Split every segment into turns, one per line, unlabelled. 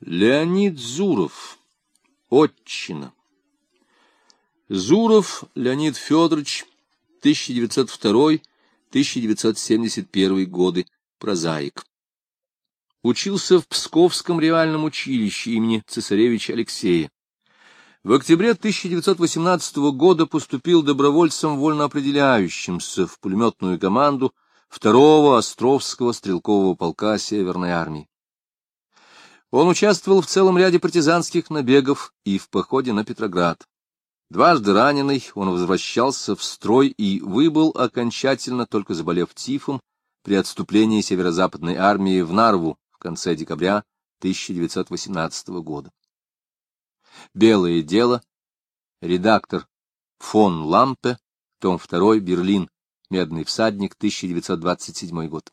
Леонид Зуров. Отчина. Зуров Леонид Федорович, 1902-1971 годы, прозаик. Учился в Псковском реальном училище имени цесаревича Алексея. В октябре 1918 года поступил добровольцем вольноопределяющимся в пулеметную команду второго Островского стрелкового полка Северной армии. Он участвовал в целом ряде партизанских набегов и в походе на Петроград. Дважды раненый, он возвращался в строй и выбыл окончательно, только заболев тифом, при отступлении северо-западной армии в Нарву в конце декабря 1918 года. Белое дело. Редактор фон Лампе, том 2, Берлин, Медный всадник, 1927 год.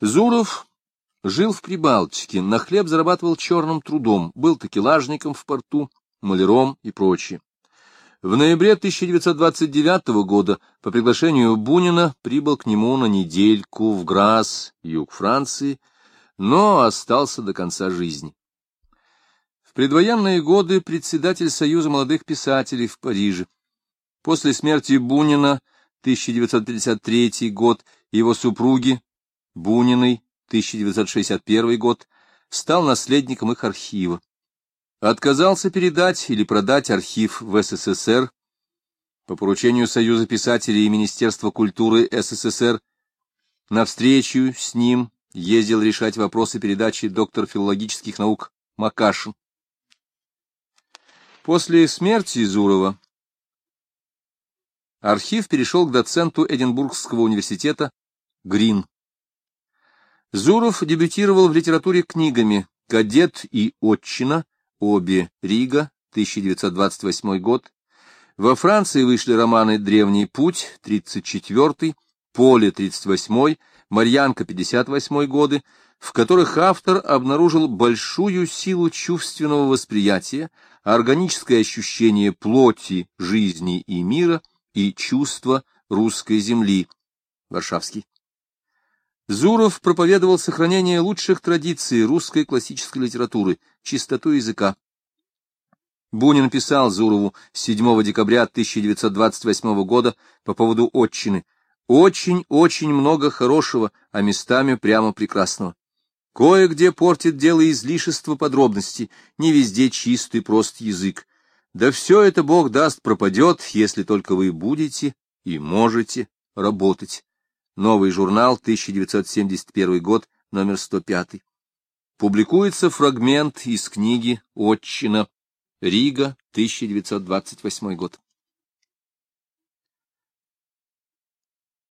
Зуров Жил в Прибалтике, на хлеб зарабатывал черным трудом, был такелажником в порту, маляром и прочее. В ноябре 1929 года по приглашению Бунина прибыл к нему на недельку в Грасс, юг Франции, но остался до конца жизни. В предвоенные годы председатель Союза молодых писателей в Париже. После смерти Бунина, 1953 год, его супруги Буниной 1961 год, стал наследником их архива. Отказался передать или продать архив в СССР по поручению Союза писателей и Министерства культуры СССР. На встречу с ним ездил решать вопросы передачи доктор филологических наук Макашин. После смерти Зурова архив перешел к доценту Эдинбургского университета Грин. Зуров дебютировал в литературе книгами «Кадет» и «Отчина», обе Рига, 1928 год. Во Франции вышли романы «Древний путь», 34 «Поле», 38 «Марьянка», 58 годы, в которых автор обнаружил большую силу чувственного восприятия, органическое ощущение плоти, жизни и мира и чувство русской земли. Варшавский. Зуров проповедовал сохранение лучших традиций русской классической литературы, чистоту языка. Бунин писал Зурову 7 декабря 1928 года по поводу отчины. Очень-очень много хорошего, а местами прямо прекрасного. Кое-где портит дело излишество подробностей, не везде чистый прост язык. Да все это Бог даст пропадет, если только вы будете и можете работать. Новый журнал, 1971 год, номер 105. Публикуется фрагмент из книги «Отчина», Рига, 1928 год.